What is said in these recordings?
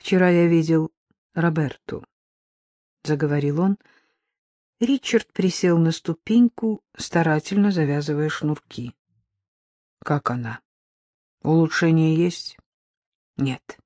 Вчера я видел Роберту, — заговорил он. Ричард присел на ступеньку, старательно завязывая шнурки. — Как она? Улучшение есть? — Нет.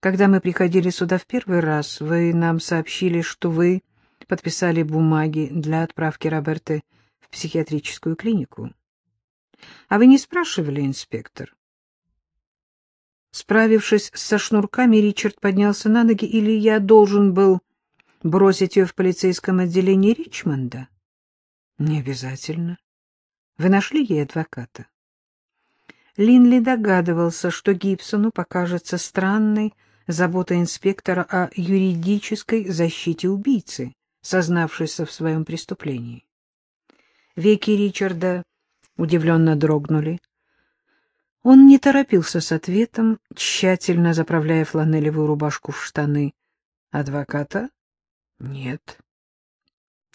Когда мы приходили сюда в первый раз, вы нам сообщили, что вы подписали бумаги для отправки Роберты в психиатрическую клинику. А вы не спрашивали, инспектор, Справившись со шнурками, Ричард поднялся на ноги, или я должен был бросить ее в полицейском отделении Ричмонда? Не обязательно. Вы нашли ей адвоката? Линли догадывался, что Гибсону покажется странной забота инспектора о юридической защите убийцы, сознавшейся в своем преступлении. Веки Ричарда удивленно дрогнули. Он не торопился с ответом, тщательно заправляя фланелевую рубашку в штаны. Адвоката? Нет.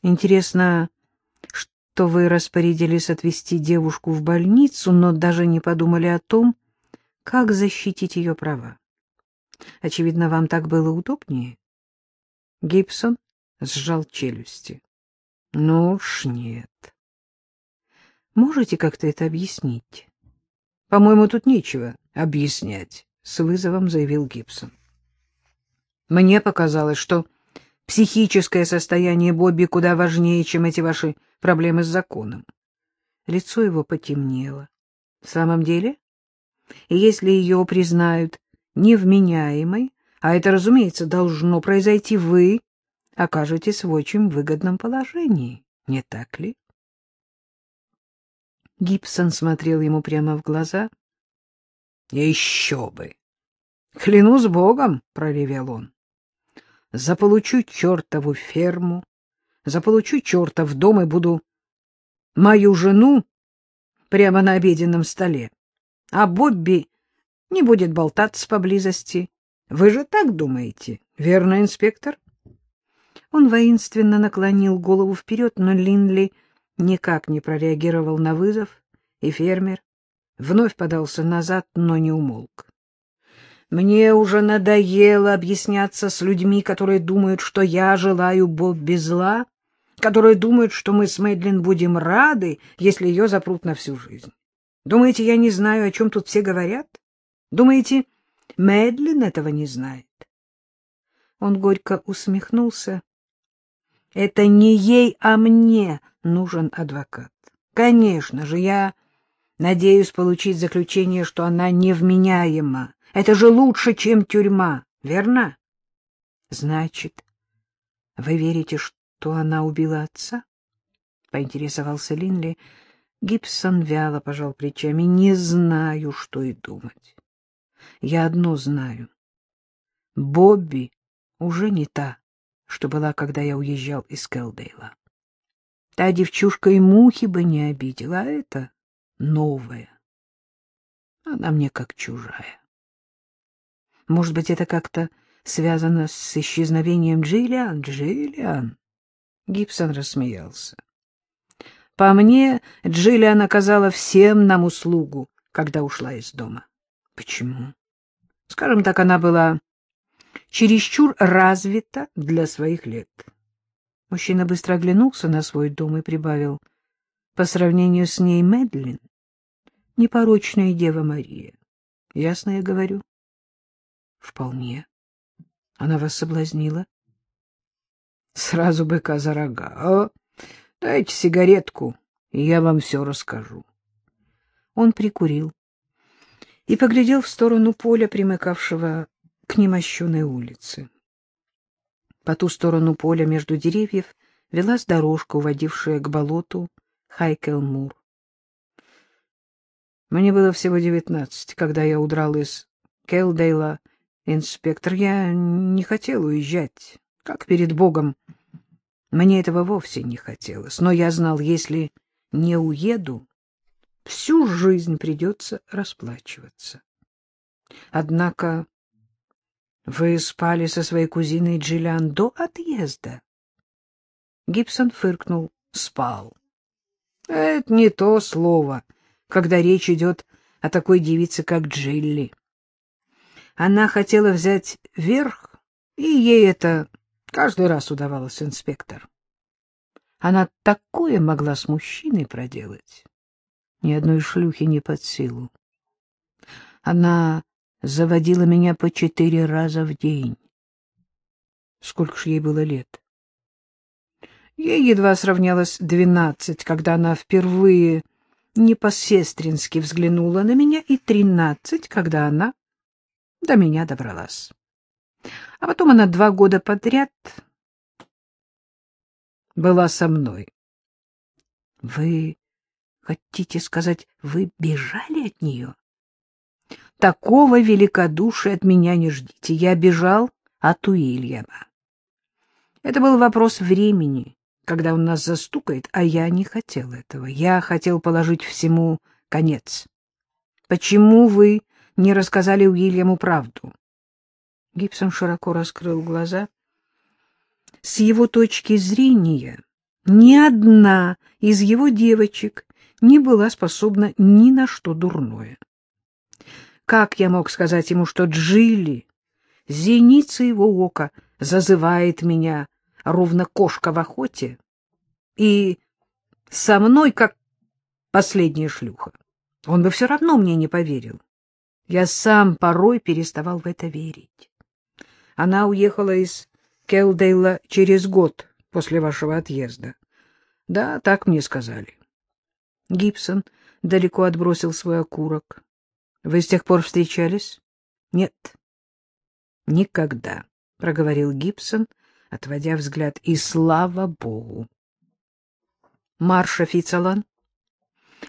Интересно, что вы распорядились отвезти девушку в больницу, но даже не подумали о том, как защитить ее права. Очевидно, вам так было удобнее. Гибсон сжал челюсти. Ну уж нет. Можете как-то это объяснить? По-моему, тут нечего объяснять, — с вызовом заявил Гибсон. Мне показалось, что психическое состояние Бобби куда важнее, чем эти ваши проблемы с законом. Лицо его потемнело. В самом деле? И если ее признают невменяемой, а это, разумеется, должно произойти, вы окажетесь в очень выгодном положении, не так ли? Гибсон смотрел ему прямо в глаза. — Еще бы! — Клянусь богом, — проревел он. — Заполучу чертову ферму, заполучу чертов дом и буду мою жену прямо на обеденном столе. А Бобби не будет болтаться поблизости. Вы же так думаете, верно, инспектор? Он воинственно наклонил голову вперед, но Линли никак не прореагировал на вызов, и фермер вновь подался назад, но не умолк. Мне уже надоело объясняться с людьми, которые думают, что я желаю Бобби зла, которые думают, что мы с Мэдлин будем рады, если ее запрут на всю жизнь. Думаете, я не знаю, о чем тут все говорят? Думаете, Мэдлин этого не знает? Он горько усмехнулся. Это не ей, а мне нужен адвокат. Конечно же, я надеюсь получить заключение, что она невменяема. Это же лучше, чем тюрьма, верно? Значит, вы верите, что она убила отца? Поинтересовался Линли. Гибсон вяло пожал плечами. Не знаю, что и думать. Я одно знаю. Бобби уже не та, что была, когда я уезжал из Келдейла. Та девчушка и мухи бы не обидела, а это новая. Она мне как чужая. Может быть, это как-то связано с исчезновением Джиллиан? Джиллиан? Гибсон рассмеялся. По мне, Джиллиан оказала всем нам услугу, когда ушла из дома. Почему? Скажем так, она была чересчур развита для своих лет. Мужчина быстро оглянулся на свой дом и прибавил. По сравнению с ней Мэдлин — непорочная Дева Мария. Ясно я говорю? Вполне. Она вас соблазнила? Сразу быка за рога. А? Дайте сигаретку, и я вам все расскажу. Он прикурил и поглядел в сторону поля, примыкавшего к немощенной улице. По ту сторону поля между деревьев велась дорожка, уводившая к болоту Хайкелмур. Мне было всего девятнадцать, когда я удрал из Келдейла. Инспектор, я не хотел уезжать, как перед Богом. Мне этого вовсе не хотелось, но я знал, если не уеду, всю жизнь придется расплачиваться. Однако вы спали со своей кузиной Джиллиан до отъезда? Гибсон фыркнул. Спал. Это не то слово, когда речь идет о такой девице, как Джилли. Она хотела взять верх, и ей это каждый раз удавалось, инспектор. Она такое могла с мужчиной проделать. Ни одной шлюхи не под силу. Она заводила меня по четыре раза в день. Сколько ж ей было лет? Ей едва сравнялось двенадцать, когда она впервые не взглянула на меня, и тринадцать, когда она до меня добралась. А потом она два года подряд была со мной. — Вы хотите сказать, вы бежали от нее? — Такого великодушия от меня не ждите. Я бежал от Уильяма. Это был вопрос времени, когда он нас застукает, а я не хотел этого. Я хотел положить всему конец. Почему вы не рассказали Уильяму правду? Гибсон широко раскрыл глаза. С его точки зрения, ни одна из его девочек не была способна ни на что дурное. Как я мог сказать ему, что Джилли, зеница его ока, зазывает меня, ровно кошка в охоте, и со мной как последняя шлюха? Он бы все равно мне не поверил. Я сам порой переставал в это верить. Она уехала из Келдейла через год после вашего отъезда. Да, так мне сказали. Гибсон далеко отбросил свой окурок. Вы с тех пор встречались? Нет. Никогда, проговорил Гибсон, отводя взгляд. И слава богу. Марша Фицалан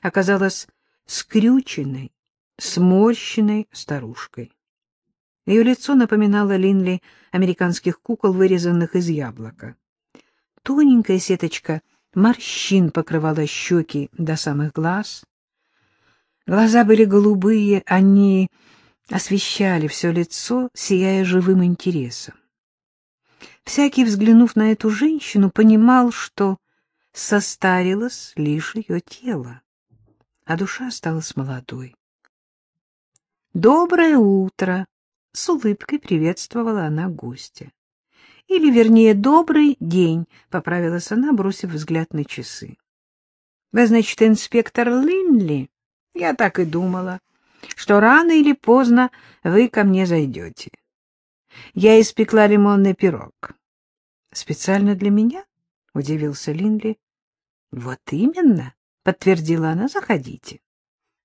оказалась скрюченной, сморщенной старушкой. Ее лицо напоминало Линли американских кукол, вырезанных из яблока. Тоненькая сеточка морщин покрывала щеки до самых глаз. Глаза были голубые, они освещали все лицо, сияя живым интересом. Всякий, взглянув на эту женщину, понимал, что состарилось лишь ее тело, а душа осталась молодой. «Доброе утро!» — с улыбкой приветствовала она гостя. Или, вернее, добрый день, — поправилась она, бросив взгляд на часы. — Вы, значит, инспектор Линли? Я так и думала, что рано или поздно вы ко мне зайдете. Я испекла лимонный пирог. — Специально для меня? — удивился Линли. — Вот именно, — подтвердила она, — заходите.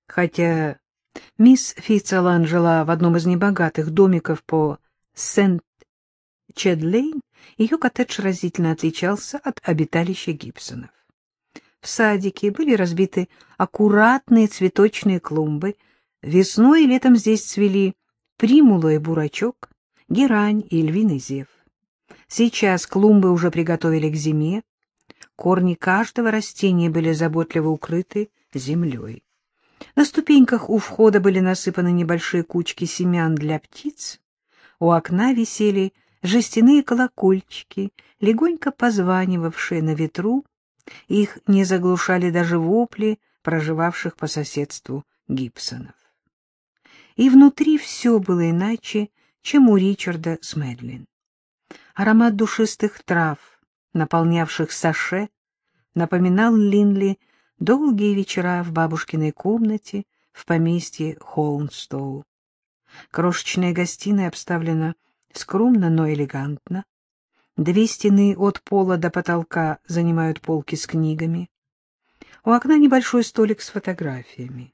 Хотя мисс Фицелан жила в одном из небогатых домиков по Сент Чедлейн, ее коттедж разительно отличался от обиталища Гибсонов. В садике были разбиты аккуратные цветочные клумбы. Весной и летом здесь цвели примула и бурачок, герань и львиный зев. Сейчас клумбы уже приготовили к зиме. Корни каждого растения были заботливо укрыты землей. На ступеньках у входа были насыпаны небольшие кучки семян для птиц. У окна висели жестяные колокольчики, легонько позванивавшие на ветру. Их не заглушали даже вопли проживавших по соседству Гибсонов. И внутри все было иначе, чем у Ричарда с Мэдлин. Аромат душистых трав, наполнявших саше, напоминал Линли долгие вечера в бабушкиной комнате в поместье Хоунстоу. Крошечная гостиная обставлена скромно, но элегантно. Две стены от пола до потолка занимают полки с книгами. У окна небольшой столик с фотографиями.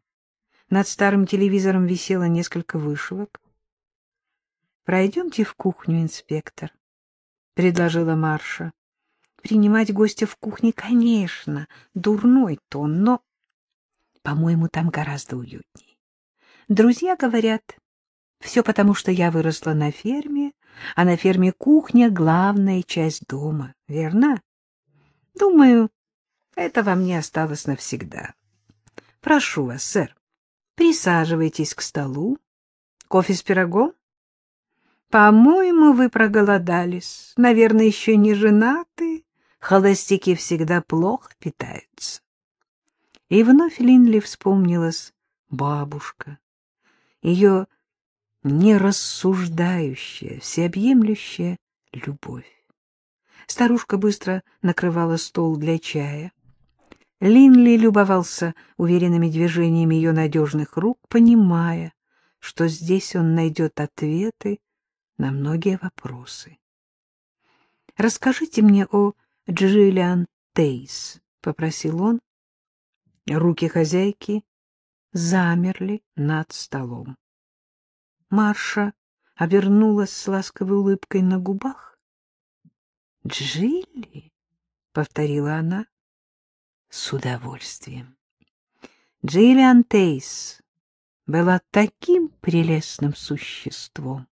Над старым телевизором висело несколько вышивок. «Пройдемте в кухню, инспектор», — предложила Марша. «Принимать гостя в кухне, конечно, дурной тон, но, по-моему, там гораздо уютнее. Друзья говорят, все потому, что я выросла на ферме, а на ферме кухня — главная часть дома, верно? Думаю, это во мне осталось навсегда. Прошу вас, сэр, присаживайтесь к столу. Кофе с пирогом? По-моему, вы проголодались. Наверное, еще не женаты. Холостяки всегда плохо питаются. И вновь Линли вспомнилась бабушка. Ее нерассуждающая, всеобъемлющая любовь. Старушка быстро накрывала стол для чая. Линли любовался уверенными движениями ее надежных рук, понимая, что здесь он найдет ответы на многие вопросы. «Расскажите мне о Джиллиан Тейс», — попросил он. Руки хозяйки замерли над столом. Марша обернулась с ласковой улыбкой на губах. «Джилли?» — повторила она с удовольствием. Джиллиан Тейс была таким прелестным существом,